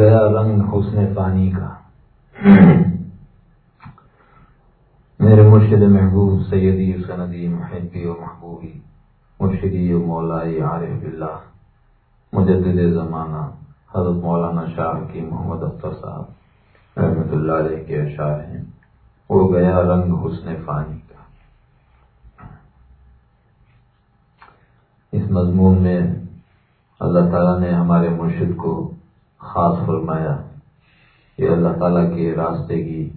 گیا رنگ حسن پانی کا۔ میرے مرشد محبوب سیدی سندی محبی و محبوبی، مرشدی و مولائی عارف اللہ مجدد زمانہ، حضرت مولانا شاہ کی محمد اختر صاحب رحمۃ اللہ علیہ کے اشعار ہیں۔ وہ گیا رنگ حسن فانی کا۔ اس مضمون میں اللہ تعالیٰ نے ہمارے مرشد کو خاص فرمایا۔ یہ اللہ تعالیٰ کے راستے کی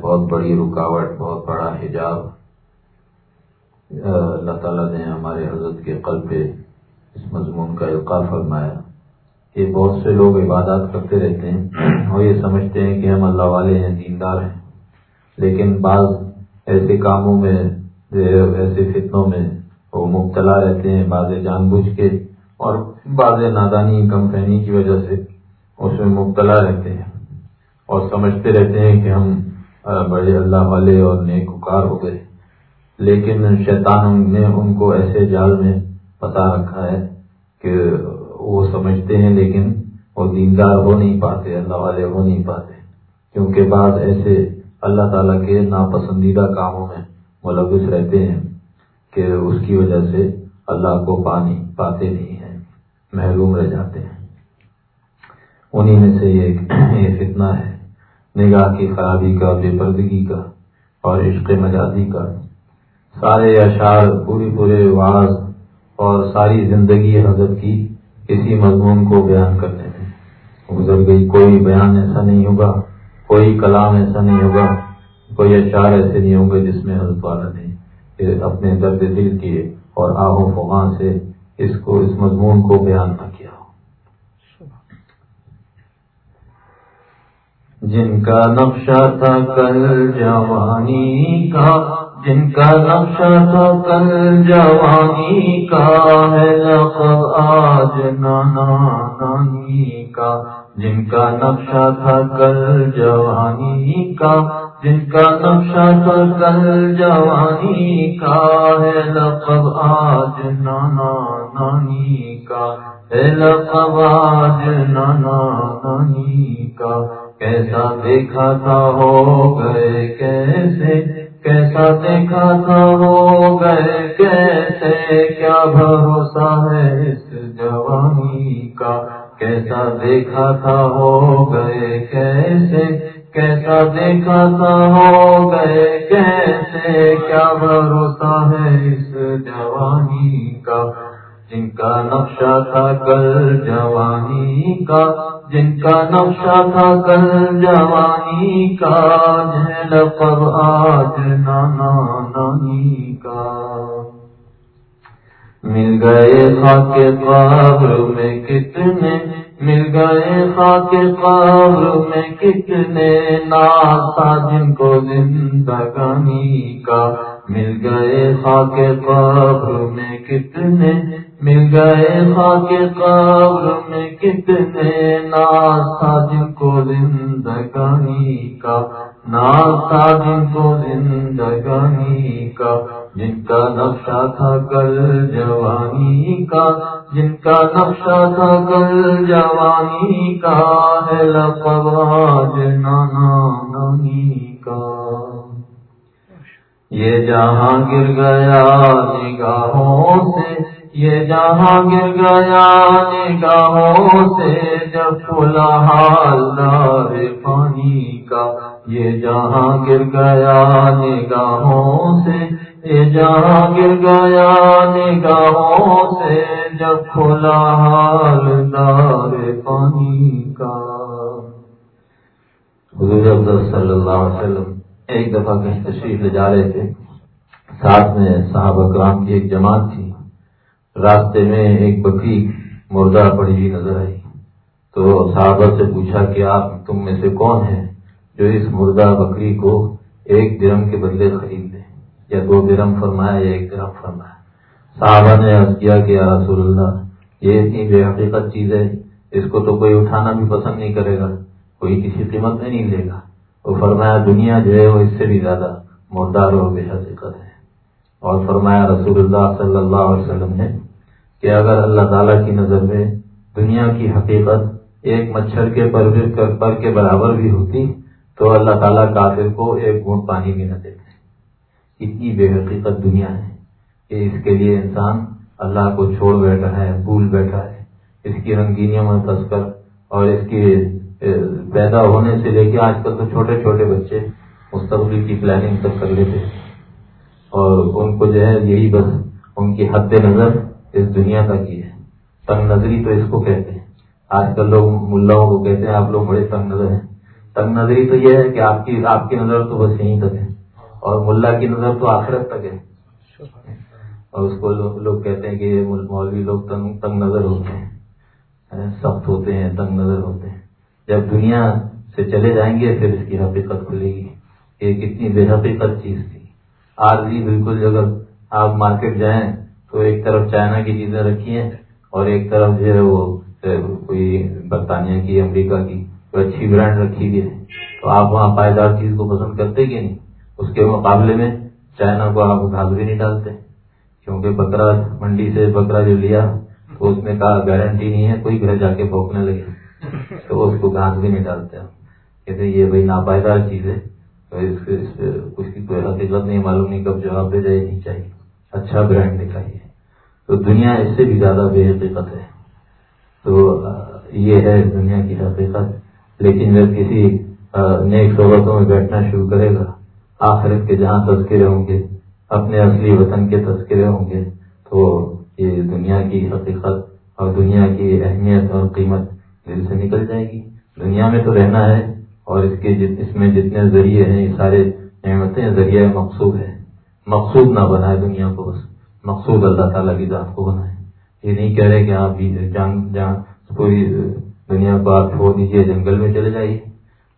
بہت بڑی رکاوٹ، بہت بڑا حجاب اللہ تعالیٰ نے ہمارے حضرت کے قلب پہ اس مضمون کا القاع فرمایا۔ یہ بہت سے لوگ عبادات کرتے رہتے ہیں اور یہ سمجھتے ہیں کہ ہم اللہ والے ہیں، دیندار ہیں۔ لیکن بعض ایسے کاموں میں، ایسے فتنوں میں وہ مبتلا رہتے ہیں، بعض جان بوجھ کے اور بعض نادانی کم فہمی کی وجہ سے اس میں مبتلا رہتے ہیں اور سمجھتے رہتے ہیں کہ ہم بڑے اللہ والے اور نیک اکار ہو گئے۔ لیکن شیطان نے ان کو ایسے جال میں پتا رکھا ہے کہ وہ سمجھتے ہیں لیکن وہ دیندار ہو نہیں پاتے، اللہ والے ہو نہیں پاتے۔ کیونکہ بعض ایسے اللہ تعالیٰ کے ناپسندیدہ کاموں میں ملوث رہتے ہیں کہ اس کی وجہ سے اللہ کو پانی پاتے نہیں۔ ہیں محروم رہ جاتے ہیں۔ انہیں میں سے یہ فتنہ ہے، نگاہ کی خرابی کا، بے پردگی کا اور عشق مجازی کا۔ سارے اشعار پوری پورے واض اور ساری زندگی حضرت کی کسی مضمون کو بیان کرنے میں گزر گئی کوئی بیان ایسا نہیں ہوگا، کوئی کلام ایسا نہیں ہوگا، کوئی اشعار ایسے نہیں ہوں گے جس میں حضرت والا نے اپنے درد دل کیے اور آہو فغان سے اس کو، اس مضمون کو بیان نہ کیا ہو۔ جن کا نقشہ تھا کل جوانی کا، جن کا نقشہ تھا کل جوانی کا، ہے لقب آج نانا نانی کا۔ جن کا نقشہ تھا کل جوانی کا، جن کا نقشہ تھا کل جوانی کا، ہے لقب آج نانا نانی کا ہے نانا نانی کا کیسا دیکھا تھا ہو گئے کیسے کیسا دیکھا تھا ہو گئے کیسے کیا بھروسہ ہے اس جوانی کا کیسا دیکھا تھا ہو گئے کیسے کیسا دیکھا تھا ہو گئے کیسے کیا بھروسہ ہے اس جوانی کا جن کا نقشہ تھا کل جوانی کا، جن کا نقشہ تھا کل جوانی کا جھیل پر آج نانا نانی کا۔ مل گئے خاک قبر میں کتنے، مل گئے خاک قبر میں کتنے ناسا جن کو زندگانی کا۔ مل گئے خاک قبر میں کتنے مل گئے خاک قبر میں کتنے ناسا جن کو زندگانی کا ناسا جن کو زندگانی کا، جن کا نقشہ تھا کل جوانی کا، جن کا نقشہ تھا کل جوانی کا، ہے لفواج نانا نانی کا۔ یہ جہاں گر گیا نگاہوں سے یہ جہاں گر گیا، نگاہوں سے جب کھلا حال دار پانی کا۔ یہ جہاں گر گیا، نگاہوں سے، یہ جہاں گر گیا، نگاہوں سے جب کھلا حال دار پانی کا۔ حضور صلی اللہ علیہ وسلم ایک دفعہ کہیں تشریف لے جا رہے تھے۔ ساتھ میں صاحب اکرام کی ایک جماعت تھی۔ راستے میں ایک بکری مردہ پڑی ہوئی نظر آئی۔ تو صحابہ سے پوچھا کہ آپ تم میں سے کون ہیں جو اس مردہ بکری کو ایک درم کے بدلے خرید لیں؟ یا دو درم فرمایا یا ایک درم فرمایا۔ صحابہ نے عرض کیا کہ یا رسول اللہ، یہ اتنی بے حقیقت چیز ہے، اس کو تو کوئی اٹھانا بھی پسند نہیں کرے گا، کوئی کسی قیمت میں نہیں لے گا۔ وہ فرمایا، دنیا جو ہے وہ اس سے بھی زیادہ مردار اور بے حقیقت ہے۔ اور فرمایا، رسول اللہ صلی اللہ علیہ وسلم نے کہ اگر اللہ تعالیٰ کی نظر میں دنیا کی حقیقت ایک مچھر کے پر پر کے برابر بھی ہوتی، تو اللہ تعالیٰ کافر کو ایک گھونٹ پانی بھی نہ دیتے۔ اتنی بے حقیقت دنیا ہے کہ اس کے لیے انسان اللہ کو چھوڑ بیٹھا ہے، بھول بیٹھا ہے۔ اس کی رنگینیوں میں پھنس کر اور اس کی پیدا ہونے سے لے کے آج کل تو چھوٹے چھوٹے بچے مستقبل کی پلاننگ تک کر لیتے اور ان کو جو ہے یہی بس ان کی حد نظر اس دنیا تک ہی ہے۔ تنگ نظری تو اس کو کہتے ہیں۔ آج کل لوگ ملاؤں کو کہتے ہیں، آپ لوگ بڑے تنگ نظر ہیں۔ تنگ نظری تو یہ ہے کہ آپ کی آپ کی نظر تو بس یہیں تک ہے۔ اور ملا کی نظر تو آخرت تک ہے۔ اور اس کو لوگ کہتے ہیں کہ مولوی لوگ تنگ تنگ نظر ہوتے ہیں۔ سخت ہوتے ہیں، تنگ نظر ہوتے ہیں۔ جب دنیا سے چلے جائیں گے، پھر اس کی حقیقت کھلے گی۔ یہ کتنی بے حقیقت چیز تھی۔ آج بھی بالکل اگر آپ مارکیٹ جائیں تو ایک طرف چائنا کی چیزیں رکھی ہیں اور ایک طرف جو ہے وہ کوئی برطانیہ کی، امریکہ کی کوئی اچھی برانڈ رکھی ہوئی ہے تو آپ وہاں پائیدار چیز کو پسند کرتے کہ نہیں؟ اس کے مقابلے میں چائنا کو آپ گھاس بھی نہیں ڈالتے۔ کیونکہ بکرا منڈی سے بکرا جو لیا، تو اس میں کہا گارنٹی نہیں ہے، کوئی گھر جا کے بھوکنے لگے۔ تو اس کو گھاس بھی نہیں ڈالتے۔ کہتے یہ بھائی ناپائیدار چیز ہے۔ تو اس کی کوئی حقیقت نہیں، معلوم نہیں کب جواب دے جائے، نہیں چاہیے۔ اچھا برانڈ دکھائیے تو دنیا اس سے بھی زیادہ بے حقیقت ہے۔ تو یہ ہے دنیا کی حقیقت۔ لیکن جب کسی نیک صحبتوں میں بیٹھنا شروع کرے گا، آخرت کے جہاں تذکرے ہوں گے، اپنے اصلی وطن کے تذکرے ہوں گے، تو یہ دنیا کی حقیقت اور دنیا کی اہمیت اور قیمت دل سے نکل جائے گی۔ دنیا میں تو رہنا ہے اور اس کے اس میں جتنے ذریعے ہیں، یہ سارے نعمتیں ذریعہ مقصود ہے مقصود نہ بنائے دنیا کو بس۔ مقصود اللہ تعالیٰ کی ذات کو بنائے۔ یہ نہیں کہہ رہے کہ آپ بھی جان جان پوری دنیا کو آپ چھوڑ دیجیے جنگل میں چلے جائیے۔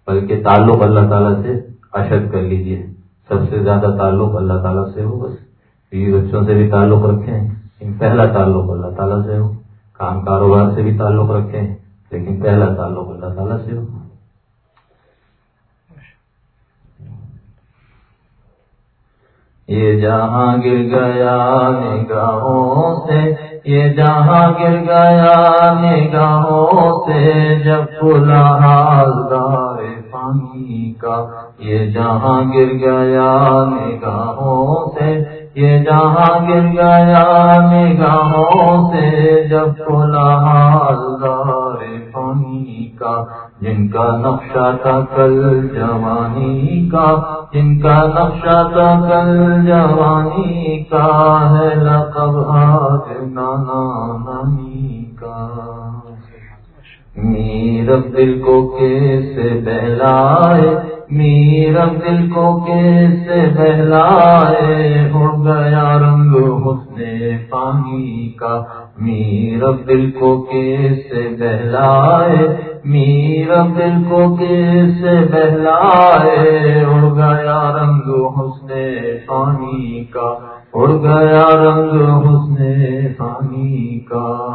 بلکہ تعلق اللہ تعالیٰ سے اشد کر لیجیے سب سے زیادہ تعلق اللہ تعالیٰ سے ہو بس۔ بیوی بچوں سے بھی تعلق رکھیں۔ پہلا تعلق اللہ تعالیٰ سے ہو۔ کام کاروبار سے بھی تعلق رکھیں۔ لیکن پہلا تعلق اللہ تعالیٰ سے ہو۔ یہ جہاں گر گیا نگاہوں سے، یہ جہاں گر گیا نگاہوں سے، جب کھلا حالدار پانی کا، یہ جہاں گر گیا نگاہوں سے، یہ جہاں گر گیا نگاہوں سے، جب کھلا حالدار پانی کا جن کا نقشہ تھا کل جوانی کا، جن کا نقشہ تھا کل جوانی کا ہے لقب آج نانا نانی کا۔ میرب دل کو کیسے بہلائے میر دل کو کیسے بہلائے اڑ گیا رنگ حسن پانی کا؟ میر دل کو کیسے بہلائے؟ میر دل کو کیسے بہلائے؟ اڑ گیا رنگ حسن پانی کا، اڑ گیا رنگ حسن پانی کا۔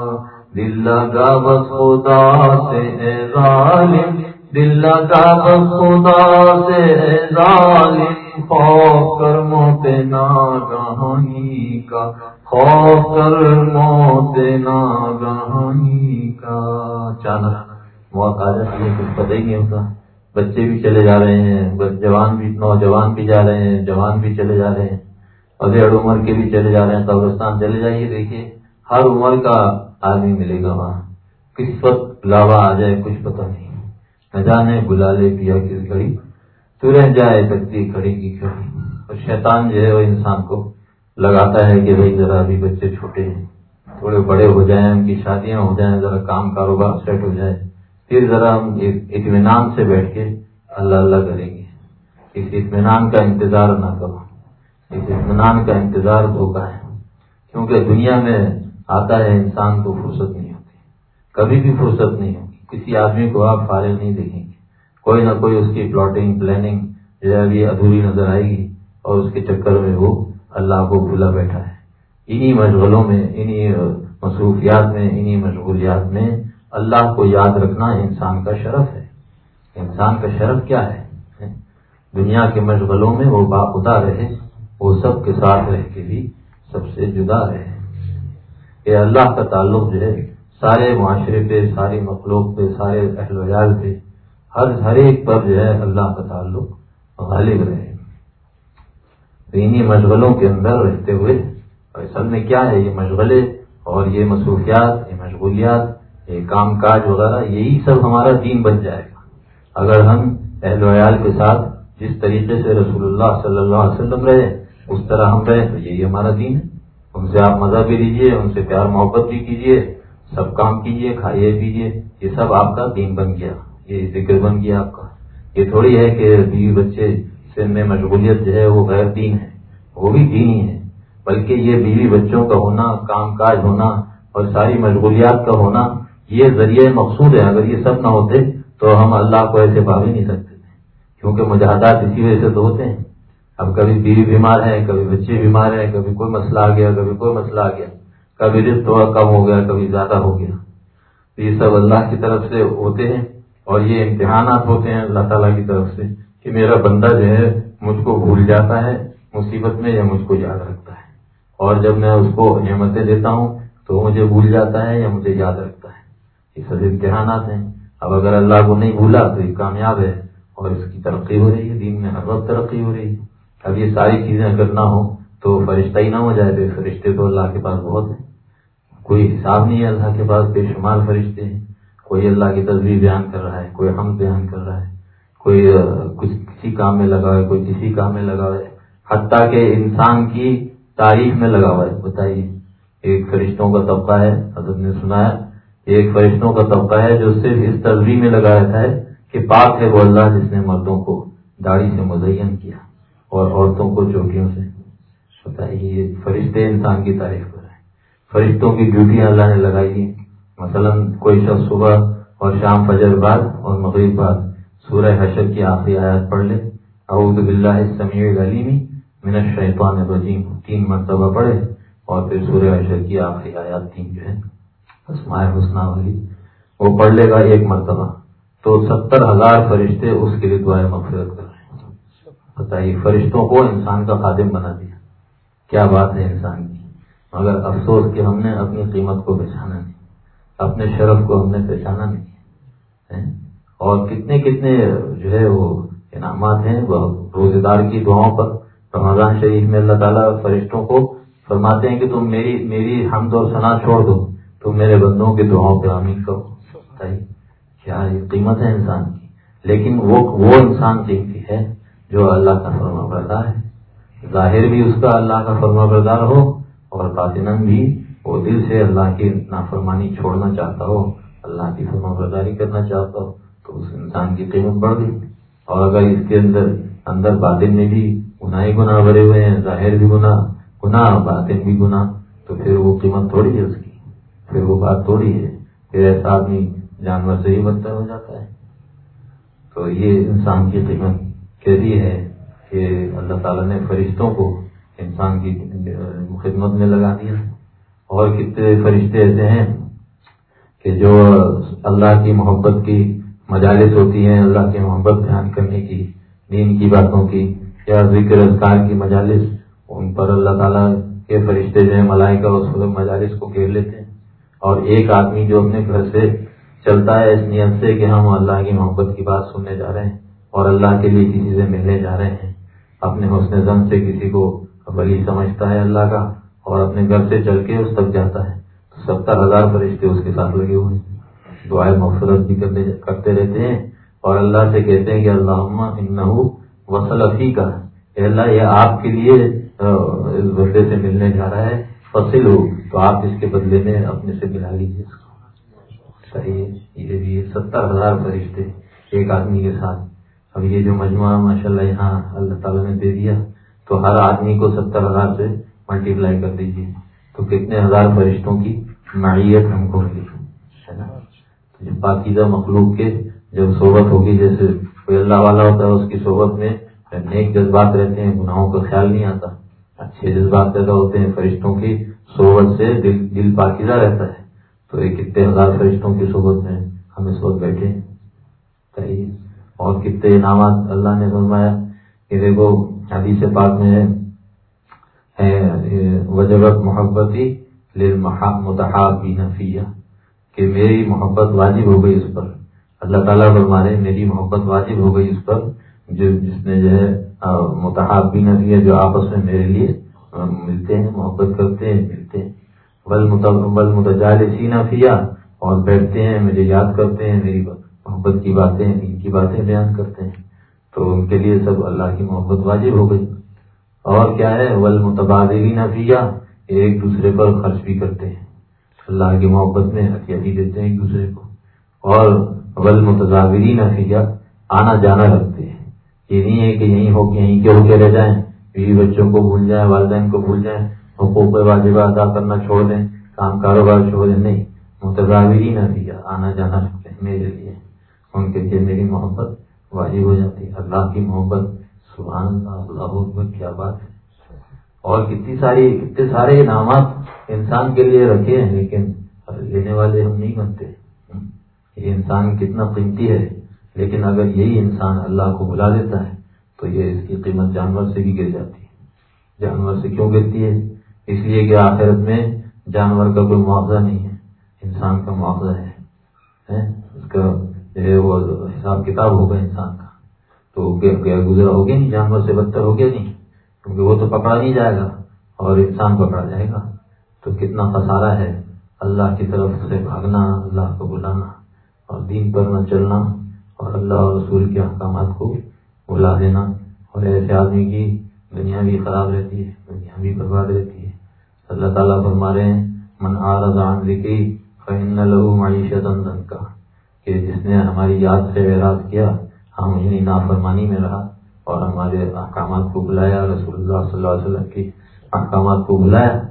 دل لگا بس خدا سے اے ظالم دل لگا خدا سے ظالم، خوف کر موت ناگہانی کا، خوف کر موت ناگہانی کا۔ اچانک موت آ جاتی ہے، کچھ پتہ ہی نہیں ہوتا۔ بچے بھی چلے جا رہے ہیں جوان بھی، نوجوان بھی جا رہے ہیں، جوان بھی چلے جا رہے ہیں۔ ادھر عمر کے بھی چلے جا رہے ہیں، قبرستان چلے جائیے، دیکھیے۔ ہر عمر کا آدمی ملے گا وہاں۔ کس وقت لاوا آ جائے، کچھ پتہ نہیں۔ نہ جانے بلا لے پیا کس گھڑی تو رہ جائے سکتی کھڑی کی کھڑی۔ اور شیطان جو ہے وہ انسان کو لگاتا ہے کہ بھائی ذرا ابھی بچے چھوٹے ہیں۔ تھوڑے بڑے ہو جائیں، ان کی شادیاں ہو جائیں، ذرا کام کاروبار سیٹ ہو جائے۔ پھر ذرا ہم اطمینان سے بیٹھ کے اللہ اللہ کریں گے۔ اس اطمینان کا انتظار نہ کرو۔ اس اطمینان کا انتظار دھوکا ہے۔ کیونکہ دنیا میں آتا ہے انسان تو فرصت نہیں ہوتی۔ کبھی بھی فرصت نہیں ہوگی کسی آدمی کو آپ فارغ نہیں دیکھیں گے۔ کوئی نہ کوئی اس کی پلاٹنگ پلاننگ جو ہے ابھی ادھوری نظر آئے گی اور اس کے چکر میں وہ اللہ کو بھولا بیٹھا ہے۔ انہی مشغلوں میں، انہی مصروفیات میں، انہی مشغولیات میں اللہ کو یاد رکھنا انسان کا شرف ہے۔ انسان کا شرف کیا ہے؟ دنیا کے مشغلوں میں وہ باخدا رہے وہ سب کے ساتھ رہ کے بھی سب سے جدا رہے۔ یہ اللہ کا تعلق جو ہے سارے معاشرے پہ، ساری مخلوق پہ، سارے اہل ویال پہ، ہر ہر ایک پر جو ہے اللہ کا تعلق غالب رہے۔ انہیں مشغلوں کے اندر رہتے ہوئے اصل میں کیا ہے؟ یہ مشغلے اور یہ مصروفیات، یہ مشغولیات، یہ کام کاج وغیرہ، یہی سب ہمارا دین بن جائے گا۔ اگر ہم اہل ویال کے ساتھ جس طریقے سے رسول اللہ صلی اللہ علیہ وسلم رہے، اس طرح ہم رہے تو یہی ہمارا دین ہے۔ ان سے آپ مزہ بھی لیجیے ان سے پیار محبت بھی کیجیے سب کام کیجیے کھائیے پیجیے یہ سب آپ کا دین بن گیا، یہ ذکر بن گیا آپ کا۔ یہ تھوڑی ہے کہ بیوی بچے سے میں مشغولیت جو ہے وہ غیر دین ہے، وہ بھی دین ہی ہے۔ بلکہ یہ بیوی بچوں کا ہونا، کام کاج ہونا اور ساری مشغولیات کا ہونا، یہ ذریعہ مقصود ہے۔ اگر یہ سب نہ ہوتے تو ہم اللہ کو ایسے پا بھی نہیں سکتے۔ تھے کیونکہ مجاہدات اسی وجہ سے تو ہوتے ہیں۔ اب کبھی بیوی بیمار ہے، کبھی بچے بیمار ہیں، کبھی کوئی مسئلہ آ گیا، کبھی کوئی مسئلہ آ گیا۔ کبھی رزق تھوڑا کم ہو گیا، کبھی زیادہ ہو گیا۔ تو یہ سب اللہ کی طرف سے ہوتے ہیں اور یہ امتحانات ہوتے ہیں اللہ تعالیٰ کی طرف سے کہ میرا بندہ جو ہے مجھ کو بھول جاتا ہے، مصیبت میں یا مجھ کو یاد رکھتا ہے۔ اور جب میں اس کو نعمتیں دیتا ہوں تو مجھے بھول جاتا ہے یا مجھے یاد رکھتا ہے۔ یہ سب امتحانات ہیں۔ اب اگر اللہ کو نہیں بھولا تو یہ کامیاب ہے اور اس کی ترقی ہو رہی ہے، دین میں ہر وقت ترقی ہو رہی ہے۔ اب یہ ساری چیزیں اگر نہ ہو تو فرشتہ ہی نہ ہو جائے، تو فرشتے تو اللہ کے پاس بہت ہیں۔ کوئی حساب نہیں ہے اللہ کے پاس، بے شمار فرشتے ہیں۔ کوئی اللہ کی تصویر بیان کر رہا ہے، کوئی ہم بیان کر رہا ہے، کوئی کچھ کسی کام میں لگا ہوا ہے کوئی کسی کام میں لگا ہوا ہے حتیٰ کہ انسان کی تاریخ میں لگا ہوا ہے۔ بتائیے ایک فرشتوں کا طبقہ ہے، حضرت نے سنا ہے ایک فرشتوں کا طبقہ ہے جو صرف اس تصویر میں لگا رہتا ہے کہ پاک ہے وہ اللہ جس نے مردوں کو داڑھی سے مزین کیا اور عورتوں کو چوٹیوں سے۔ بتائیے فرشتے انسان کی تعریف کر رہے ہیں فرشتوں کی ڈیوٹیاں اللہ نے لگائی مثلا کوئی شخص صبح اور شام فجر بعد اور مغرب بعد سورہ حشر کی آخری آیات پڑھ لے۔ اعوذ باللہ السمیع العلیم، من الشیطان الرجیم۔ تین مرتبہ پڑھے اور پھر سورہ حشر کی آخری آیات تین جو ہے اسماء حسنہ والی وہ پڑھ لے گا ایک مرتبہ۔ تو ستر ہزار فرشتے اس کے لیے دعائیں مغفرت کر رہے ہیں۔ بتائیے، فرشتوں کو انسان کا خادم بنا دیا۔ کیا بات ہے انسان کی؟ مگر افسوس کہ ہم نے اپنی قیمت کو پہچانا نہیں، اپنے شرف کو ہم نے پہچانا نہیں اور کتنے کتنے جو ہے وہ انعامات ہیں روزے دار کی دعاؤں پر، رمضان شریف میں اللہ تعالیٰ فرشتوں کو فرماتے ہیں کہ تم میری میری حمد اور ثنا چھوڑ دو، تم میرے بندوں کی دعاؤں پہ آمین کرو۔ بتائیے کیا یہ قیمت ہے انسان کی؟ لیکن وہ وہ انسان قیمتی ہے جو اللہ کا فرما بردار ہے۔ ظاہر بھی اس کا اللہ کا فرما بردار ہو اور باطن بھی وہ دل سے اللہ کی نافرمانی چھوڑنا چاہتا ہو، اللہ کی فرما برداری کرنا چاہتا ہو، تو اس انسان کی قیمت بڑھ گئی۔ اور اگر اس کے اندر اندر باطن میں بھی گناہ گناہ بھرے ہوئے ہیں، ظاہر بھی گناہ گناہ باطن بھی گناہ، تو پھر وہ قیمت تھوڑی ہے اس کی۔ پھر وہ بات تھوڑی ہے۔ پھر ایسا آدمی جانور سے ہی بدتر ہو جاتا ہے۔ تو یہ انسان کی قیمت کہتی ہے کہ اللہ تعالیٰ نے فرشتوں کو انسان کی خدمت میں لگا دیا اور کتنے فرشتے ایسے ہیں کہ جو اللہ کی محبت کی مجالس ہوتی ہیں، اللہ کی محبت بیان کرنے کی، دین کی باتوں کی یا ذکر اذکار کی مجالس، ان پر اللہ تعالیٰ کے فرشتے جو ہیں ملائی کا اس مجالس کو گھیر لیتے ہیں۔ اور ایک آدمی جو اپنے گھر سے چلتا ہے، اس نیت سے کہ ہم اللہ کی محبت کی بات سننے جا رہے ہیں اور اللہ کے لیے کسی سے ملنے جا رہے ہیں، اپنے حسن زن سے کسی کو بلی سمجھتا ہے اللہ کا اور اپنے گھر سے چل کے اس تک جاتا ہے۔ تو ستر ہزار فرشتے اس کے ساتھ لگے ہوئے ہیں۔ دعائیں مفرت بھی کرتے رہتے ہیں۔ اور اللہ سے کہتے ہیں کہ اللہ وسلفی کا اللہ، یہ آپ کے لیے اس بندے سے ملنے جا رہا ہے۔ فصل ہو تو آپ اس کے بدلے میں اپنے سے ملا لیجیے صحیح یہ بھی ستر ہزار فرشتے ایک آدمی کے ساتھ۔ اب یہ جو مجموعہ ماشاء اللہ یہاں اللہ تعالیٰ نے دے دیا تو ہر آدمی کو ستر ہزار سے ملٹی پلائی کر دیجیے۔ تو کتنے ہزار فرشتوں کی معیت ہم کو ملی۔ ہے نا؟ جب پاکیزہ مخلوق کے جب صحبت ہوگی، جیسے کوئی اللہ والا ہوتا ہے، اس کی صحبت میں نیک جذبات رہتے ہیں، گناہوں کا خیال نہیں آتا۔ اچھے جذبات پیدا ہوتے ہیں، فرشتوں کی صحبت سے دل دل پاکیزہ رہتا ہے۔ تو یہ کتنے ہزار فرشتوں کی صحبت میں ہم اس وقت بیٹھے۔ ہیں اور کتنے انعامات اللہ نے فرمایا کہ دیکھو حدیث پاک میں ہے وجبت محبتی متحابی نفیہ کہ میری محبت واجب ہو گئی اس پر۔ اللہ تعالیٰ فرمانے، میری محبت واجب ہو گئی اس پر، جو جس نے جو ہے متحب بھی نہ جو آپس میں میرے لیے ملتے ہیں، محبت کرتے ہیں، ملتے ہیں۔ بل متجال سینا فیا اور بیٹھتے ہیں، مجھے یاد کرتے ہیں، میری محبت کی باتیں، ان کی باتیں بیان کرتے ہیں۔ تو ان کے لیے سب اللہ کی محبت واجب ہو گئی۔ اور کیا ہے؟ ول متبادری فیا ایک دوسرے پر خرچ بھی کرتے ہیں۔ اللہ کی محبت میں بھی دیتے ہیں ایک دوسرے کو۔ اور ول متضاوری آنا جانا رکھتے ہیں۔ یہ نہیں ہے کہ یہیں ہو یہیں کے ہو کے رہ جائیں، بیوی بچوں کو بھول جائیں، والدین کو بھول جائیں، حقوق واجبہ ادا کرنا چھوڑ دیں، کام کاروبار چھوڑ دیں۔ نہیں متضاوری نہ آنا جانا رکھتے ہیں میرے لیے۔ ان کے لیے میری محبت واجب ہو جاتی ہے۔ اللہ کی محبت، سبحان اللہ اللہ اکبر، کیا بات ہے۔ اور کتنی ساری، کتنے سارے انعامات انسان کے لیے رکھے ہیں، لیکن لینے والے ہم نہیں بنتے۔ یہ انسان کتنا قیمتی ہے۔ لیکن اگر یہی انسان اللہ کو بلا دیتا ہے، تو یہ اس کی قیمت جانور سے بھی گر جاتی ہے۔ جانور سے کیوں گرتی ہے؟ اس لیے کہ آخرت میں جانور کا کوئی معاوضہ نہیں ہے۔ انسان کا معاوضہ ہے۔ اس کا وہ حساب کتاب ہوگا انسان کا۔ تو گزرا ہو گیا نہیں، جانور سے بدتر ہو گیا نہیں، کیونکہ وہ تو پکڑا نہیں جائے گا اور انسان پکڑا جائے گا۔ تو کتنا خسارہ ہے اللہ کی طرف سے بھاگنا، اللہ کو بلانا اور دین پر نہ چلنا اور اللہ اور رسول کے احکامات کو بلا دینا۔ اور ایسے آدمی کی دنیا بھی خراب رہتی ہے، دنیا بھی برباد رہتی ہے۔ اللہ تعالیٰ فرما رہے ہیں، من عن ذکری فإن له معیشت اندن کا کہ جس نے ہماری یاد سے اعراض کیا، ہم انہیں نافرمانی میں رہا اور ہمارے احکامات کو بلایا رسول اللہ صلی اللہ علیہ وسلم کی احکامات کو بلایا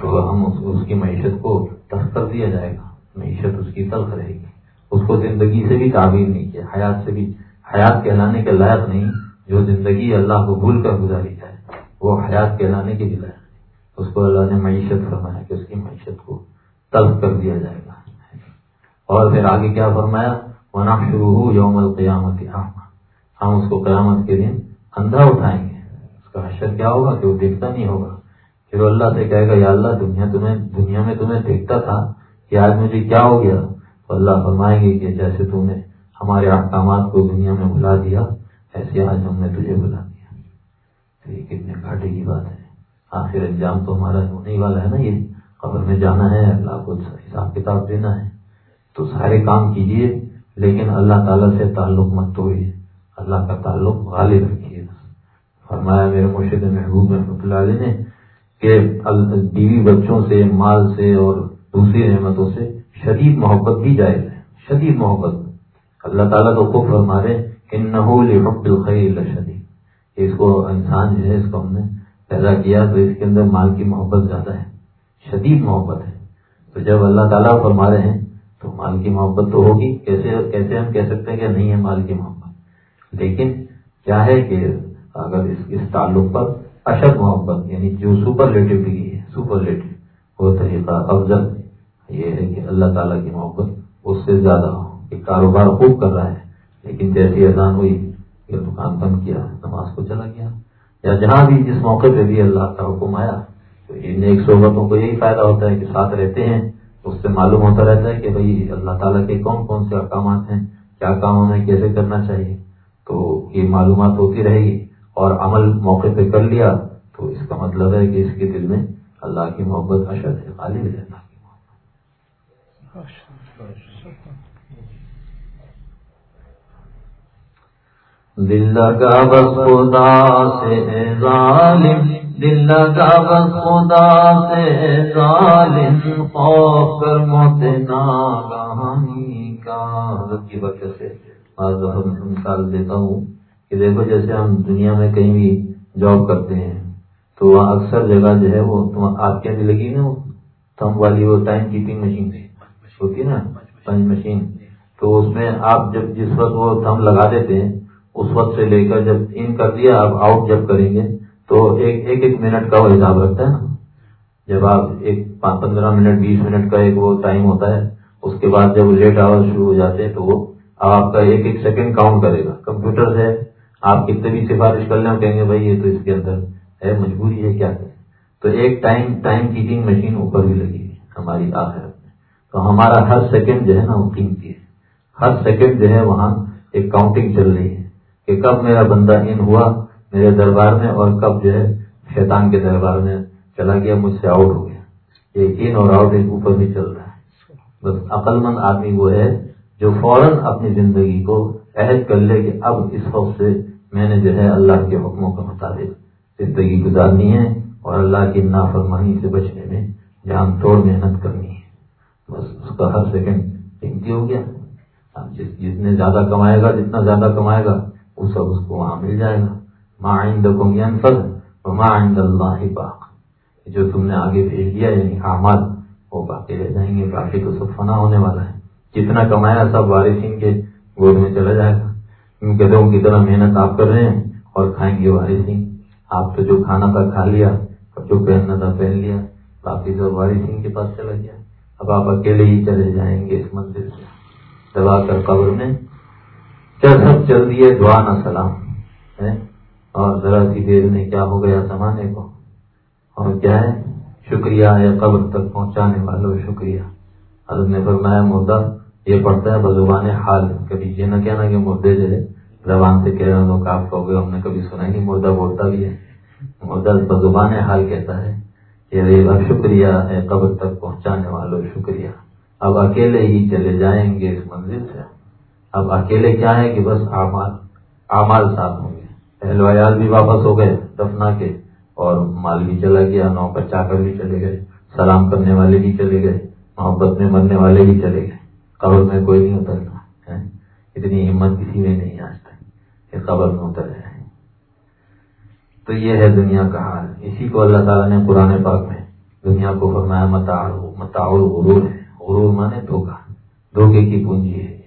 تو ہم اس کی معیشت کو تخ کر دیا جائے گا۔ معیشت اس کی تلخ رہے گی۔ اس کو زندگی سے بھی تعبیر نہیں کیا، حیات سے بھی حیات کہلانے کے لائق نہیں، جو زندگی اللہ کو بھول کر گزاری جائے، وہ حیات کہلانے کے بھی لائق اس کو اللہ نے معیشت فرمایا کہ اس کی معیشت کو تلخ کر دیا جائے گا۔ اور پھر آگے کیا فرمایا؟ ونا شروع ہو یوم القیامت ہم اس کو قیامت کے دن اندھا اٹھائیں گے۔ اس کا حشر کیا ہوگا کہ وہ دیکھتا نہیں ہوگا۔ پھر وہ اللہ سے کہے گا، یا اللہ، دنیا تمہیں، دنیا میں تمہیں دیکھتا تھا کہ آج مجھے کیا ہو گیا؟ تو اللہ فرمائیں گے کہ جیسے تم نے ہمارے احکامات کو دنیا میں بلا دیا، ایسے آج ہم نے تجھے بلا دیا۔ تو یہ کتنے گھاٹے کی بات ہے۔ آخر انجام تو ہمارا ہونے والا ہے نا یہ۔ قبر میں جانا ہے، اللہ کو حساب کتاب دینا ہے۔ تو سارے کام کیجیے لیکن اللہ تعالیٰ سے تعلق مت توڑیے اللہ کا تعلق غالب رکھیے فرمایا میرے مرشد محبوب محمد اللہ علیہ نے کہ بیوی بچوں سے، مال سے اور دوسری نعمتوں سے شدید محبت بھی جائز ہے۔ شدید محبت۔ اللہ تعالیٰ تو خوب فرما رہے ان نہ شدید اس کو انسان جو ہے، اس کو ہم نے پیدا کیا تو اس کے اندر مال کی محبت زیادہ ہے۔ شدید محبت ہے۔ تو جب اللہ تعالیٰ فرما رہے ہیں تو مال کی محبت تو ہوگی۔ کیسے کیسے ہم؟ کہہ سکتے ہیں کہ نہیں ہے مال کی محبت۔ لیکن کیا ہے کہ اگر اس اس تعلق پر اشد محبت یعنی جو سپر لیٹو ڈگری ہے سپر لیٹو وہ طریقہ افضل یہ ہے کہ اللہ تعالیٰ کی محبت اس سے زیادہ ہو۔ کہ کاروبار خوب کر رہا ہے، لیکن جیسی اذان ہوئی کہ دکان بند کیا، نماز کو چلا گیا۔ یا جہاں بھی جس موقع پہ بھی اللہ کا حکم آیا، تو ان ایک صحبتوں کو یہی فائدہ ہوتا ہے کہ ساتھ رہتے ہیں۔ اس سے معلوم ہوتا رہتا ہے کہ بھائی اللہ تعالیٰ کے کون کون سے احکامات ہیں، کیا کام ہمیں کیسے کرنا چاہیے؟ تو یہ معلومات ہوتی رہے گی اور عمل موقع پہ کر لیا تو اس کا مطلب ہے کہ اس کے دل میں اللہ کی محبت اشد ہے خالی ہے، اللہ کی محبت۔ دل لگا بس خدا سے ظالم۔ دل لگا بس خدا سے ظالم، خوف کر موت ناگہانی کا کی وجہ سے آج ہم مثال دیتا ہوں کہ دیکھو جیسے ہم دنیا میں کہیں بھی جاب کرتے ہیں، تو وہاں اکثر جگہ جو ہے وہ آپ کے بھی لگی نا وہ تھم والی وہ ٹائم کیپنگ مشین ہوتی ہے نا پنچ مشین تو اس میں آپ جب جس وقت وہ تھم لگا دیتے ہیں، اس وقت سے لے کر جب ان کر دیا، آپ آؤٹ جب کریں گے تو ایک ایک ایک منٹ کا وہ حساب رکھتا ہے نا۔ جب آپ ایک پندرہ منٹ، بیس منٹ کا ایک وہ ٹائم ہوتا ہے، اس کے بعد جب لیٹ آور شروع ہو جاتے ہیں تو وہ آپ کا ایک ایک سیکنڈ کاؤنٹ کرے گا۔ کمپیوٹر ہے آپ کتنے بھی سفارش کر لیں کہیں گے بھائی یہ تو اس کے اندر ہے، مجبوری ہے، کیا کریں۔ تو ایک ٹائم ٹائم کیپنگ مشین اوپر بھی لگی ہوئی ہماری آخرت میں۔ تو ہمارا ہر سیکنڈ جو ہے نا وہ قیمتی ہے۔ ہر سیکنڈ جو ہے وہاں ایک کاؤنٹنگ چل رہی ہے کہ کب میرا بندہ ان ہوا میرے دربار میں اور کب جو ہے شیطان کے دربار میں چلا گیا، مجھ سے آؤٹ ہو گیا۔ یہ ان اور آؤٹ ایک اوپر بھی چل رہا ہے۔ بس عقل مند آدمی وہ ہے جو فوراً اپنی زندگی کو عہد کر لے کہ اب اس وقت سے میں نے جو ہے اللہ کے حکموں کے مطابق زندگی گزارنی ہے اور اللہ کی نافرمانی سے بچنے میں جان توڑ محنت کرنی ہے۔ بس اس کا ہر سیکنڈ قیمتی ہو گیا۔ جس جتنے زیادہ کمائے گا، جتنا زیادہ کمائے گا، وہ سب اس کو وہاں مل جائے گا۔ ماں عند اللہ باق جو تم نے آگے بھیج دیا یعنی اعمال، وہ باقی رہ جائیں گے، باقی تو سب فنا ہونے والا ہے۔ جتنا کمایا سب وارثین کے گود میں چلا جائے گا۔ کیونکہ کی طرح محنت آپ کر رہے ہیں اور کھائیں گے وارثین۔ آپ تو جو کھانا تھا کھا لیا اور جو پہننا تھا پہن لیا، باقی سب وارثین کے پاس چلا گیا۔ اب آپ اکیلے ہی چلے جائیں گے اس مندر سے۔ دبا کر قبر میں۔ کیا سب چل دیے دعا نہ سلام۔ اور ذرا سی دیر میں کیا ہو گیا زمانے کو؟ اور کیا ہے؟ شکریہ ہے قبر تک پہنچانے والوں شکریہ۔ حضرت نے فرمایا، مردہ، یہ پڑھتا ہے بزبان حال۔ کبھی یہ نہ کہنا کہ مردے جو ہے، زبان سے کہہ رہے ہیں آپ کہو گے ہم نے کبھی سنا نہیں، مردہ بولتا بھی ہے۔ مردہ بزبان حال کہتا ہے یہ شکریہ ہے قبر تک پہنچانے والوں شکریہ۔ اب اکیلے ہی چلے جائیں گے اس منزل سے۔ اب اکیلے کیا ہے کہ بس آمال آمال صاف ہوں گے۔ اہل ویال بھی واپس ہو گئے دفنا کے اور مال بھی چلا گیا، نو بچا کر بھی چلے گئے، سلام کرنے والے بھی چلے گئے، محبت میں مرنے والے بھی چلے گئے۔ قبر میں کوئی نہیں اترتا اتنی ہمت کسی میں نہیں آج تک کہ قبر میں اتر جائے تو یہ ہے دنیا کا حال۔ اسی کو اللہ تعالیٰ نے قرآن پاک میں دنیا کو فرمایا متا غرور ہے۔ غرور مانے دھوکا دھوکے کی پونجی ہے۔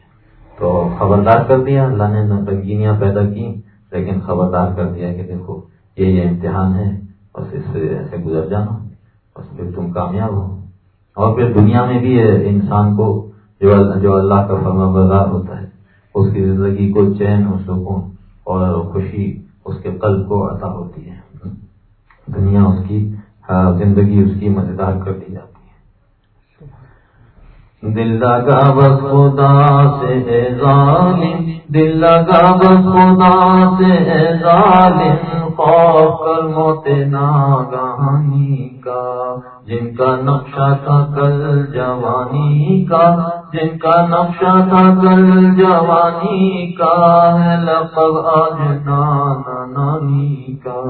تو خبردار کر دیا، اللہ نے رنگینیاں پیدا کی لیکن خبردار کر دیا کہ دیکھو، یہ یہ امتحان ہے، بس اس سے ایسے گزر جانا، بس پھر تم کامیاب ہو۔ اور پھر دنیا میں بھی انسان کو جو جو اللہ کا فرما بردار ہوتا ہے، اس کی زندگی کو چین اور سکون اور خوشی اس کے قلب کو عطا ہوتی ہے۔ دنیا اس کی ہاں، زندگی اس کی مزیدار کر دی جاتی ہے۔ دل لگا بس خدا سے ظالم، دل لگا بس خدا سے ظالم خوف کر موت ناگہانی کا، جن کا نقشہ تھا کل جوانی کا، جن کا نقشہ تھا کل جوانی کا، ہے لقب آج نانا نانی کا۔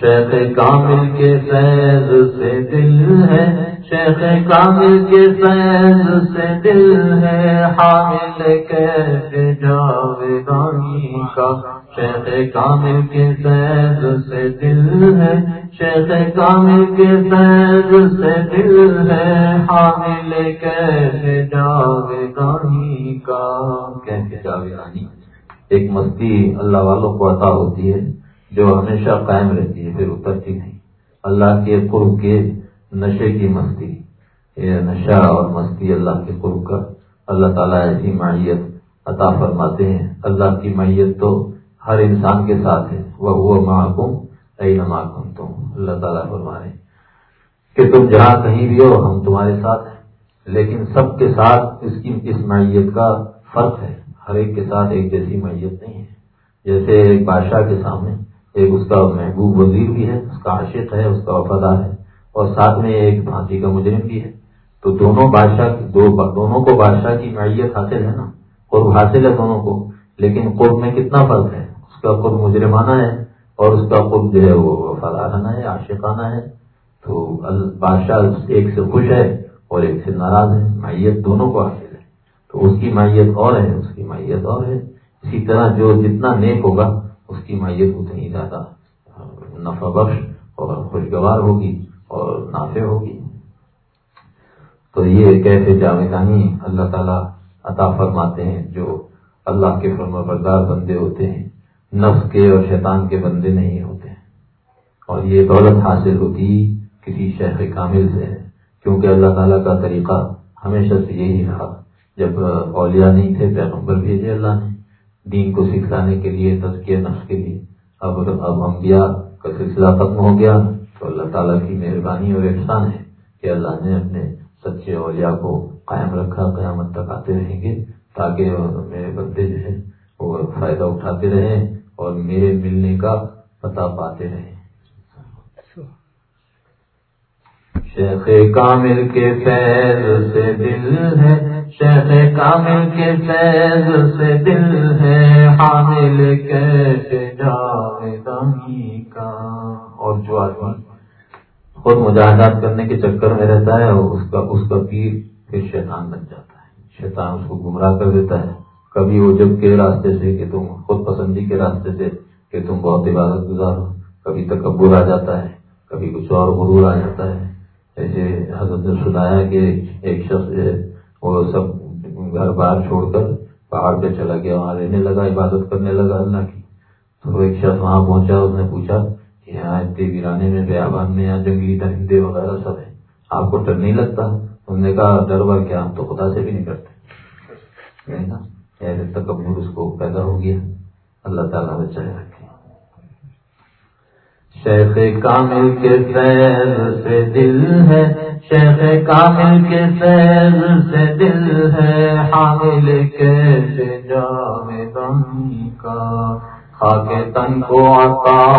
شیخ کامل کے فیض سے دل ہے، شیخ کامل کے فیض سے دل ہے، حامل کیسے جاویدانی کا۔ شیخ کامل کے فیض سے دل ہے، شیخ کامل کے فیض سے دل ہے، حامل کیسے جاویدانی کا۔ کیسے جاویدانی؟ ایک مستی اللہ والوں کو عطا ہوتی ہے۔ جو ہمیشہ قائم رہتی ہے، پھر اترتی نہیں۔ اللہ کے قرب کے نشے کی مستی، یہ نشہ اور مستی اللہ کے قرب کا۔ اللہ تعالیٰ ایسی معیت عطا فرماتے ہیں۔ اللہ کی معیت تو ہر انسان کے ساتھ ہے۔ وہ وہ محکم ائی نماکم تم اللہ تعالیٰ فرمائے کہ تم جہاں کہیں بھی ہو، ہم تمہارے ساتھ ہیں۔ لیکن سب کے ساتھ اس کی، اس معیت کا فرق ہے۔ ہر ایک کے ساتھ ایک جیسی معیت نہیں ہے۔ جیسے ایک بادشاہ کے سامنے ایک اس کا محبوب وزیر بھی ہے، اس کا عاشق ہے، اس کا وفادار ہے اور ساتھ میں ایک پھانسی کا مجرم بھی ہے۔ تو دونوں بادشاہ دو دونوں کو بادشاہ کی معیت حاصل ہے نا؟ قرب حاصل ہے دونوں کو، لیکن قرب میں کتنا فرق ہے؟ اس کا قرب مجرمانہ ہے اور اس کا قرب جو ہے وہ وفادارانہ ہے، عاشقانہ ہے۔ تو بادشاہ ایک سے خوش ہے اور ایک سے ناراض ہے، معیت دونوں کو حاصل ہے۔ تو اس کی معیت اور ہے، اس کی معیت اور ہے۔ اسی طرح جو جتنا نیک ہوگا کی معیت اتنی زیادہ نفع بخش اور خوشگوار ہوگی اور نافع ہوگی۔ تو یہ کیسے جاویدانی اللہ تعالیٰ عطا فرماتے ہیں جو اللہ کے فرما بردار بندے ہوتے ہیں، نفس کے اور شیطان کے بندے نہیں ہوتے اور یہ دولت حاصل ہوتی کسی شیخ کامل سے ہے کیونکہ اللہ تعالیٰ کا طریقہ ہمیشہ سے یہی رہا جب اولیاء نہیں تھے، پیغمبر بھیجے اللہ نے۔ دین کو سکھلانے کے لیے، تزکیہ نفس کے لیے۔ اب اب انبیاء کا سلسلہ ختم ہو گیا تو اللہ تعالیٰ کی مہربانی اور احسان ہے کہ اللہ نے اپنے سچے اولیاء کو قائم رکھا، قیامت تک آتے رہیں گے تاکہ میرے بندے جو ہے وہ فائدہ اٹھاتے رہیں اور میرے ملنے کا پتہ پاتے رہیں۔ شیخ کامل کے فیض سے دل ہے۔ شیخ کامل کے فیض سے دل ہے حامل کیسے جاویدانی کا۔ اور جو آدمی خود مجاہدات کرنے کے چکر میں رہتا ہے، اس کا اس کا پیر پھر شیطان بن جاتا ہے۔ شیطان اس کو گمراہ کر دیتا ہے۔ کبھی وہ جب کے راستے سے کہ تم خود پسندی کے راستے سے کہ تم بہت عبادت گزار ہو، کبھی تکبر آ جاتا ہے، کبھی کچھ اور غرور آ جاتا ہے۔ جیسے حضرت نے سنایا کہ ایک شخص وہ سب گھر بار چھوڑ کر پہاڑ پہ چلا گیا، وہاں رہنے لگا، عبادت کرنے لگا اللہ کی۔ تو ایک شخص وہاں پہنچا، اس نے پوچھا کہ یہاں اتنے ویرانے میں، بیابان میں، یہاں جنگلی درندے وغیرہ سب ہیں۔ آپ کو ڈر نہیں لگتا؟ انہوں نے کہا، ڈر بر کیا ہم تو خدا سے بھی نہیں کرتے تکبر اس کو پیدا ہو گیا۔ اللہ تعالیٰ بچائے شیخ کامل کے فیض سے دل ہے، شیخ کامل کے فیض سے دل ہے، حامل کیسے جاویدانی کا۔ خاک تن کو آتا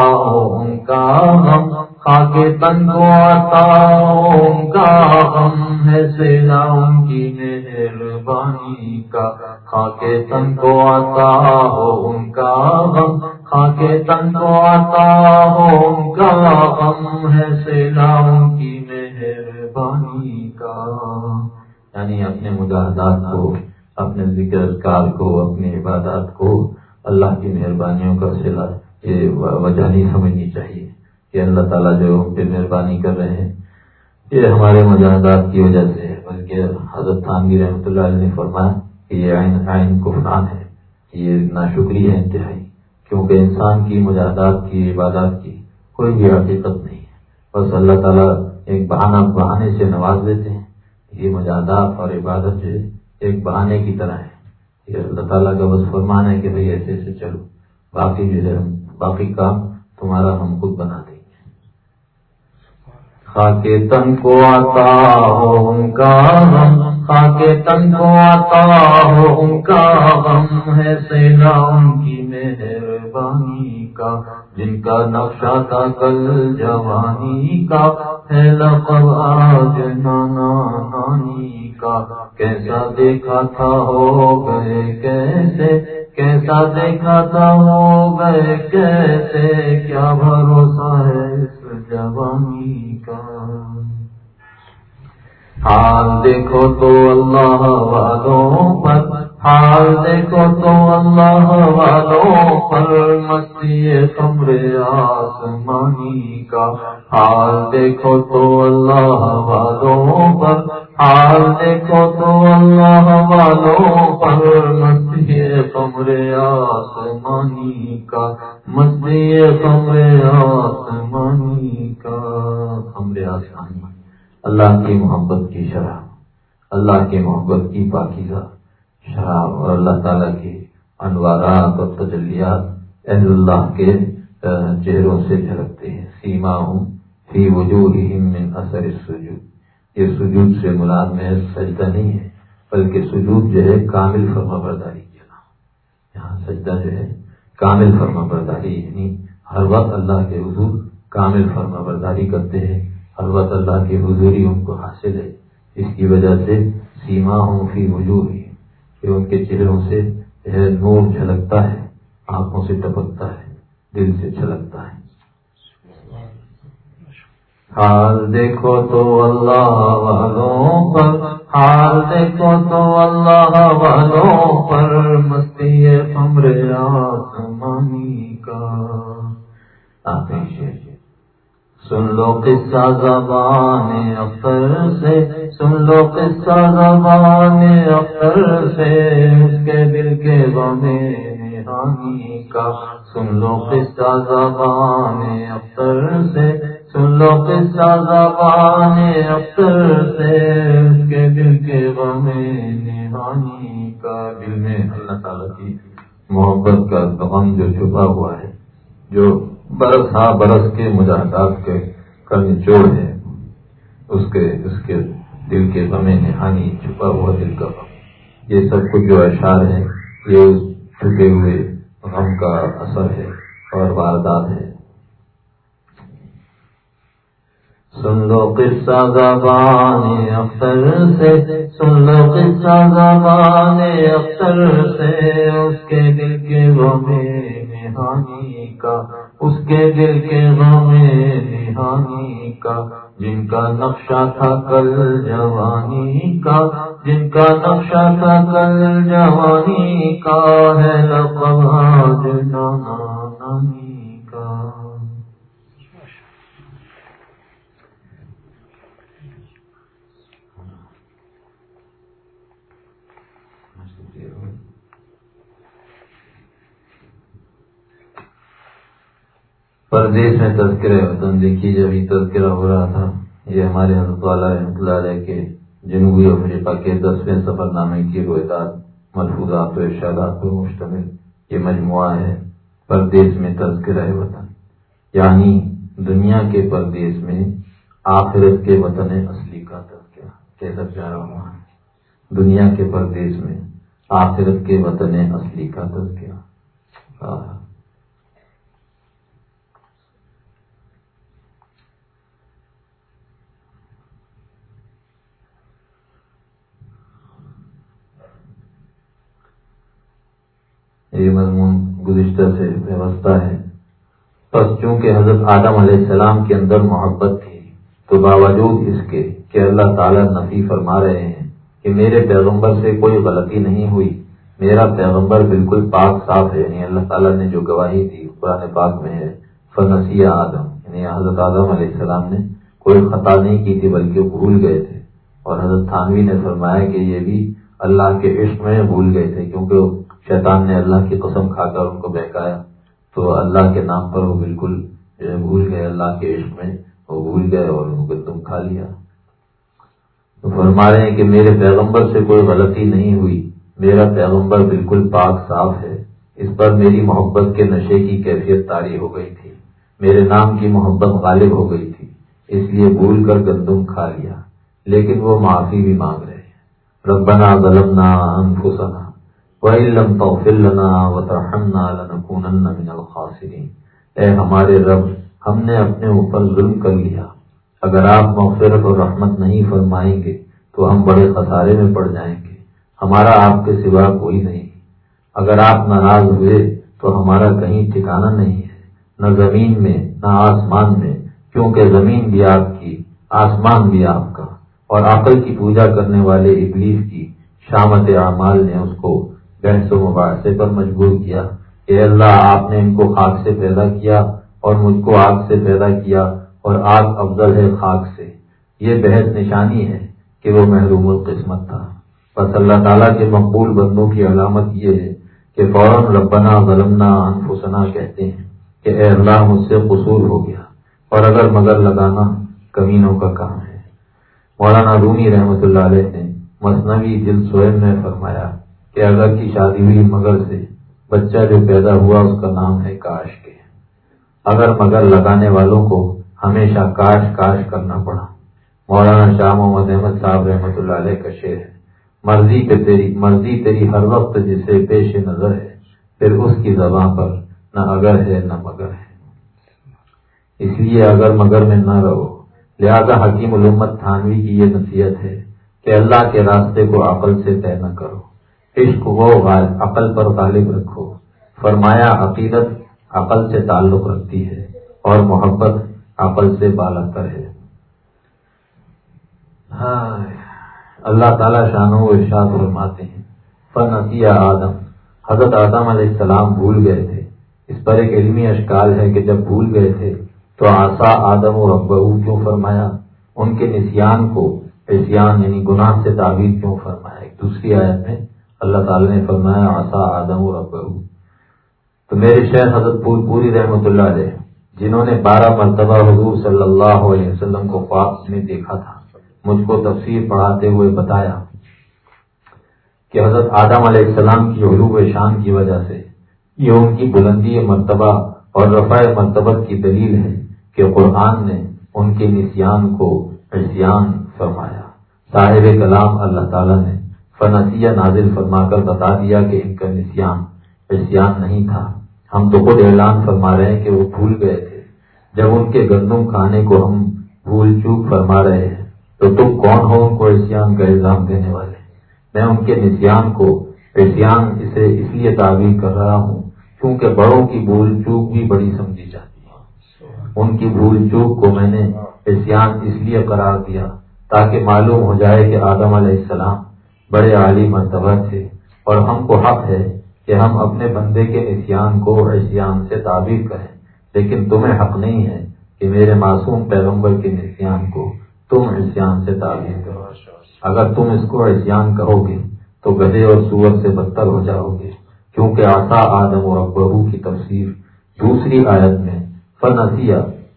ان کا غم، خاک تن کو آتا ان کا غم۔ ہے سیلا ان کی مہربانی کا، خاک تن کو آتا ہو ان کا غم۔ تن کو آتا ہو ان کا غم ہے سیلا ان کی مہربانی کا۔ یعنی اپنے مجاہدات کو، اپنے ذکر کار کو اپنی عبادات کو اللہ کی مہربانیوں کا سلا، یہ وجہ نہیں سمجھنی چاہیے کہ اللہ تعالیٰ جو ہم پہ مہربانی کر رہے ہیں، یہ ہمارے مجاہدات کی وجہ سے ہے۔ بلکہ حضرت خانگی رحمۃ اللہ علیہ نے فرمایا کہ یہ آئین آئین کفران ہے، یہ ناشکری ہے انتہائی۔ کیونکہ انسان کی مجاہدات کی، عبادات کی کوئی بھی حقیقت نہیں ہے۔ بس اللہ تعالیٰ ایک بہانہ بہانے سے نواز دیتے ہیں۔ یہ مجاہدات اور عبادت جو ہے، ایک بہانے کی طرح ہے۔ یہ اللہ تعالیٰ کا بس فرمان ہے کہ بھائی ایسے ایسے چلو۔ باقی جو ہے، باقی کام تمہارا ہم خود بنا دیں گے۔ خاک تن کو آتا ہو ان کا غم۔ خاک تن کو آتا ہو ان کا غم۔ ہے سینا ان کی مہربانی کا، جن کا نقشہ تھا کل جوانی کا۔ ہے لقب آج نانا نانی کا۔ کیسا دیکھا تھا ہو گئے کیسے؟ کیسا دیکھا تھا ہو گئے کیسے؟ کیا بھروسہ ہے اس جوانی کا؟ حال دیکھو تو اللہ والوں پر، حال دیکھو تو اللہ والوں مستی کمر آسمانی کا حال دیکھو تو اللہ والوں پر حال دیکھو تو اللہ والوں پر مستی کمر آسمانی کا مستی کمر آسمانی کا کمر آسمانی اللہ کی محبت کی شرح اللہ کی محبت کی پاکیزہ شراب اور اللہ تعالیٰ کے انوارات اور تجلیات اہل اللہ کے چہروں سے جھلکتے ہیں۔ سیما ہوں فی وجوہ من اثر سجود یہ سجود سے مراد میں سجدہ نہیں ہے، بلکہ سجود جو ہے کامل فرما برداری کے نام یہاں سجدہ جو ہے کامل فرما برداری یعنی ہر وقت اللہ کے حضور کامل فرما برداری کرتے ہیں۔ ہر وقت اللہ کی حضوری ان کو حاصل ہے۔ اس کی وجہ سے سیما ہوں فی وجوہ کہ ان کے چہروں سے نور جھلکتا ہے۔ آنکھوں سے ٹپکتا ہے، دل سے چھلکتا ہے۔ حال دیکھو تو اللہ والوں پر، حال دیکھو تو اللہ والوں پر، مستی فمر آسمانی کا۔ سن لو قصہ زبان اختر سے، سن لو قصہ زبان اختر سے، اس کے دل کے بنے نہانی کا۔ سن لو قصہ زبان اختر سے۔ سن لو قصہ زبان اختر سے۔ اس کے دل کے غم نہانی کا۔ دل میں اللہ تعالیٰ کی محبت کا غم جو چھپا ہوا ہے، جو برس ہاں برس کے مجاہدات کے کا نچوڑ ہے، اس کے اس کے دل کے غمیں نہانی چھپا ہوا دل کا غم۔ یہ سب کچھ جو اشعار ہے یہ چھپے ہوئے غم کا اثر ہے اور واردات ہے سن لو قصہ زبان اختر سے، سن لو قصہ زبان اختر سے، اس کے دل کے وہ غم نہانی کا اس کے دل کے غم نہانی کا، جن کا نقشہ تھا کل جوانی کا، جن کا نقشہ تھا کل جوانی کا، ہے لقب نانی پردیش میں تذکرہ وطن دیکھیے جب یہ تذکرہ ہو رہا تھا، یہ ہمارے حضرت والا رحمۃ اللہ علیہ کے جنوبی افریقہ کے دسویں سفر نامے کی روحتات ملفوظات و ارشادات پر مشتمل یہ مجموعہ ہے، پردیش میں تذکرہ وطن۔ یعنی دنیا کے پردیش میں آخرت کے وطن اصلی کا تذکرہ کیسا جا رہا ہوں دنیا کے پردیش میں آخرت کے وطن اصلی کا تذکرہ۔ یہ مضمون گزشتہ سے ویوستھا ہے۔ بس چونکہ حضرت آدم علیہ السلام کے اندر محبت تھی، تو باوجود اس کے کہ اللہ تعالیٰ نفی فرما رہے ہیں کہ میرے پیغمبر سے کوئی غلطی نہیں ہوئی، میرا پیغمبر بالکل پاک صاف ہے۔ یعنی اللہ تعالیٰ نے جو گواہی دی قرآن پاک میں ہے فنسی آدم۔ یعنی حضرت آدم علیہ السلام نے کوئی خطا نہیں کی تھی، بلکہ بھول گئے تھے۔ اور حضرت تھانوی نے فرمایا کہ یہ بھی اللہ کے عشق میں بھول گئے تھے، کیونکہ شیطان نے اللہ کی قسم کھا کر ان کو بہکایا۔ تو اللہ کے نام پر وہ بالکل بھول گئے، اللہ کے عشق میں وہ بھول گئے اور ان کو تم کھا لیا۔ تو فرما رہے ہیں کہ میرے پیغمبر سے کوئی غلطی نہیں ہوئی۔ میرا پیغمبر بالکل پاک صاف ہے۔ اس پر میری محبت کے نشے کی کیفیت تاری ہو گئی تھی۔ میرے نام کی محبت غالب ہو گئی تھی۔ اس لیے بھول کر گندم کھا لیا۔ لیکن وہ معافی بھی مانگ رہے ہیں۔ ربنا غلطنا انفسنا۔ وَإِلَّمْ تَغْفِرْ لَنَا وَتَرْحَمْنَا لَنَكُونَنَّ مِنَ الْخَاسِرِينَ۔ اے ہمارے رب، ہم نے اپنے اوپر ظلم کر لیا۔ اگر آپ مغفرت اور رحمت نہیں فرمائیں گے، تو ہم بڑے خسارے میں پڑ جائیں گے۔ ہمارا آپ کے سوا کوئی نہیں۔ اگر آپ ناراض ہوئے، تو ہمارا کہیں ٹھکانا نہیں ہے۔ نہ زمین میں، نہ آسمان میں، کیونکہ زمین بھی آپ کی، آسمان بھی آپ کا۔ اور عقل کی پوجا کرنے والے ابلیس کی شامت اعمال نے اس کو بحث و مباحثے پر مجبور کیا کہ اللہ، آپ نے ان کو خاک سے پیدا کیا اور مجھ کو آگ سے پیدا کیا اور آگ افضل ہے خاک سے۔ یہ بحث نشانی ہے کہ وہ محروم القسمت تھا۔ بس اللہ تعالیٰ کے مقبول بندوں کی علامت یہ ہے کہ فوراً ربنا غلمنا انفسنا کہتے ہیں کہ اے اللہ، مجھ سے قصور ہو گیا اور اگر مگر لگانا کمینوں کا کام ہے۔ مولانا رومی رحمت اللہ علیہ نے مصنوعی دل سوئم میں فرمایا کہ اگر کی شادی ہوئی مگر سے بچہ جو پیدا ہوا اس کا نام ہے کاش کے۔ اگر مگر لگانے والوں کو ہمیشہ کاش کاش کرنا پڑا۔ مولانا شاہ محمد احمد صاحب رحمۃ اللہ علیہ کا شعر ہے۔ مرضی پہ تیری، مرضی تیری ہر وقت جسے پیش نظر ہے، پھر اس کی زبان پر نہ اگر ہے نہ مگر ہے۔ اس لیے اگر مگر میں نہ رہو، لہذا حکیم علومت تھانوی کی یہ نصیحت ہے کہ اللہ کے راستے کو عقل سے طے نہ کرو۔ عشق وہ عقل پر غالب رکھو۔ فرمایا، عقیدت عقل سے تعلق رکھتی ہے اور محبت عقل سے بالا کر ہے۔ اللہ تعالیٰ شان و ارشاد فرماتے ہیں۔ فن آدم، حضرت آدم علیہ السلام بھول گئے تھے۔ اس پر ایک علمی اشکال ہے کہ جب بھول گئے تھے تو آسا آدم و رب کیوں فرمایا؟ ان کے نسیان کو اسیان یعنی گناہ سے تعبیر کیوں فرمایا؟ ایک دوسری آیت میں اللہ تعالی نے فرمایا آسا آدم اور تو میرے شہر حضرت پور پوری رحمۃ اللہ علیہ، جنہوں نے بارہ مرتبہ حضور صلی اللہ علیہ وسلم کو خواب میں دیکھا تھا، مجھ کو تفسیر پڑھاتے ہوئے بتایا کہ حضرت آدم علیہ السلام کی حروب شان کی وجہ سے یہ ان کی بلندی مرتبہ اور رفع مرتبت کی دلیل ہے کہ قرآن نے ان کے نسیان کو فرمایا۔ صاحب کلام اللہ تعالیٰ نے فنسیہ نازل فرما کر بتا دیا کہ ان کا نسیان عصیان نہیں تھا۔ ہم تو خود اعلان فرما رہے ہیں کہ وہ بھول گئے تھے۔ جب ان کے گندم کھانے کو ہم بھول چوک فرما رہے ہیں، تو تم کون ہو ان کو عصیان کا الزام دینے والے؟ میں ان کے نسیان کو عصیان اسے اس لیے تعبیر کر رہا ہوں کیونکہ بڑوں کی بھول چوک بھی بڑی سمجھی جاتی ہے۔ ان کی بھول چوک کو میں نے عصیان اس لیے قرار دیا تاکہ معلوم ہو جائے کہ آدم علیہ السلام بڑے عالی مرتبہ تھے اور ہم کو حق ہے کہ ہم اپنے بندے کے نسیان کو عصیان سے تعبیر کریں۔ لیکن تمہیں حق نہیں ہے کہ میرے معصوم پیغمبر کے نسیان کو تم عصیان سے تعبیر کرو۔ اگر تم اس کو عصیان کہو گے تو گدے اور سور سے بدتر ہو جاؤ گے، کیونکہ آسا آدم اور بہو کی تفسیر دوسری آیت میں فن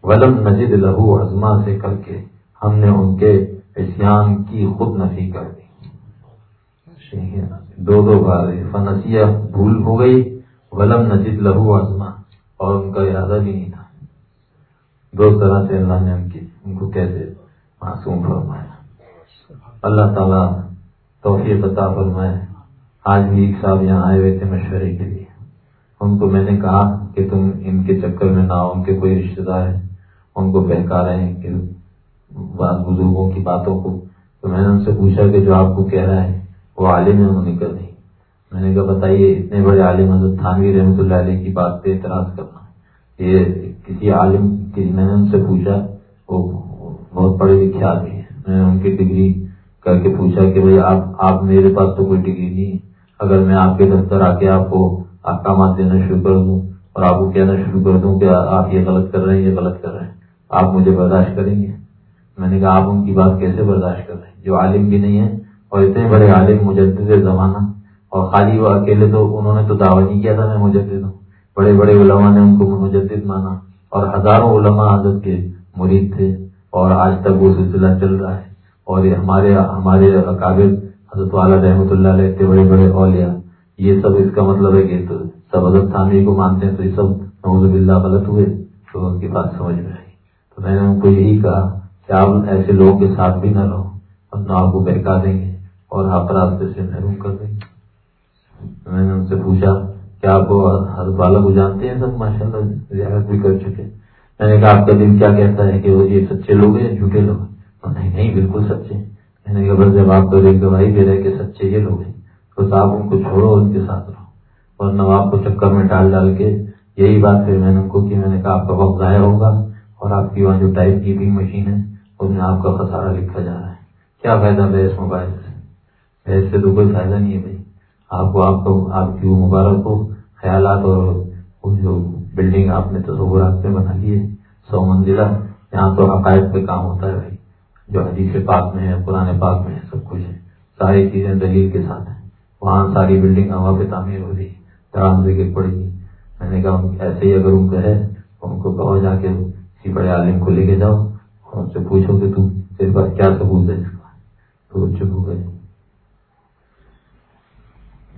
ولم نجد لہو ازما سے کر کے ہم نے ان کے عصیان کی خود نفی کر دی دو دو بار فنسیہ بھول ہو گئی۔ ولم نجد لہو ازما اور ان کا ارادہ بھی نہیں تھا۔ دو طرح سے اللہ نے ان کی ان کو کیسے معصوم فرمایا؟ اللہ تعالیٰ توفیق عطا فرمائے۔ آج بھی ایک صاحب یہاں آئے ہوئے تھے مشورے کے لیے۔ ان کو میں نے کہا کہ تم ان کے چکر میں نہ ہو ان کے کوئی رشتے دار ہیں۔ ان کو بہکا رہے ہیں کہ بزرگوں کی باتوں کو۔ تو میں نے ان سے پوچھا کہ جو آپ کو کہہ رہا ہے وہ عالم ہے انہوں نے کر دی میں نے کہا، بتائیے، اتنے بڑے عالم حضرت تھانوی رحمۃ اللہ علیہ کی بات پہ اعتراض کرنا۔ یہ کسی عالم کی، میں نے ان سے پوچھا، وہ بہت پڑھے لکھے آدمی ہیں۔ میں نے ان کی ڈگری کر کے پوچھا کہ بھائی، آپ آپ میرے پاس تو کوئی ڈگری نہیں ہے۔ اگر میں آپ کے دفتر آ کے آپ کو احکامات دینا شروع کر دوں اور آپ کو کہنا شروع کر دوں کہ آپ یہ غلط کر رہے ہیں، یہ غلط کر رہے ہیں، آپ مجھے برداشت کریں گے؟ میں نے کہا، آپ ان کی بات کیسے برداشت کر رہے ہیں؟ جو عالم بھی نہیں ہے اور اتنے بڑے عالم مجدد زمانہ اور خالی وہ اکیلے تو انہوں نے تو دعوی نہیں کیا تھا میں مجدد ہوں۔ بڑے بڑے علماء نے ان کو مجدد مانا اور ہزاروں علماء حضرت کے مرید تھے اور آج تک وہ سلسلہ چل رہا ہے۔ اور یہ ہمارے ہمارے اکابر حضرت والا رحمۃ اللہ علیہ اتنے بڑے بڑے اولیاء، یہ سب اس کا مطلب ہے کہ سب حضرت تھامی کو مانتے ہیں تو یہ سب نوز باللہ غلط ہوئے تو ان کی بات سمجھ میں آئی۔ تو میں نے ان کو یہی کہا کہ آپ ایسے لوگوں کے ساتھ بھی نہ رہو ہم آپ کو بہکا دیں گے۔ اور آپ راستے سے محروم کر دیں۔ میں نے ان سے پوچھا کہ آپ حضرت والا کو جانتے ہیں سب؟ ماشاء اللہ زیارت بھی کر چکے۔ میں نے کہا، آپ کا دل کیا کہتا ہے کہ وہ یہ سچے لوگ ہیں جھوٹے لوگ ہیں؟ نہیں نہیں، بالکل سچے میں نے کہا، بس جب آپ کو ایک گواہی دے رہے کہ سچے یہ لوگ ہیں، تو آپ ان کو چھوڑو، ان کے ساتھ رہو۔ اور نواب کو چکر میں ڈال ڈال کے یہی بات پھر میں نے ان کو کی۔ میں نے کہا، آپ کا وقت ضائع ہوگا اور آپ کی وہاں جو ٹائپ کیپنگ مشین ہے اس میں آپ کا خسارہ لکھا جا رہا ہے۔ کیا فائدہ بھائی موبائل سے؟ بحث سے تو کوئی فائدہ نہیں ہے بھائی۔ آپ کو آپ کو آپ کی وہ مبارک ہو، خیالات اور جو بلڈنگ آپ نے تصورات میں بنا لی ہے، سو منزلہ، یہاں تو عقائد پہ کام ہوتا ہے بھائی۔ جو حدیث پاک میں ہے پرانے پاک میں ہے، سب کچھ ہے۔ ساری چیزیں دلیل کے ساتھ ہیں۔ وہاں ساری بلڈنگ ہوا پہ تعمیر ہو رہی درام دے کے پڑے گی میں نے کہا، ایسے ہی اگر ان کو ہے، ان کو کہو جا کے کسی بڑے عالم کو لے کے جاؤ اور ان سے پوچھو کہ تم تیرے پاس کیا ثبوت ہے اس تو چپ ہو گئے۔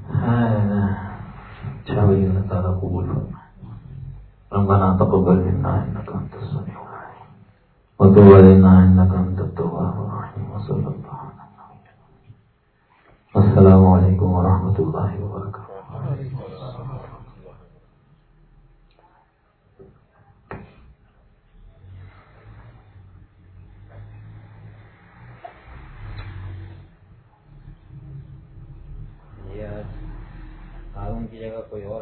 اچھا بھائی اللہ تعالیٰ قبول فرمائے ربنا تقبل منا انك انت السميع العليم وتب علينا انك انت التواب الرحيم وصلى الله السلام علیکم ورحمۃ اللہ وبرکاتہ کی جگہ کوئی اور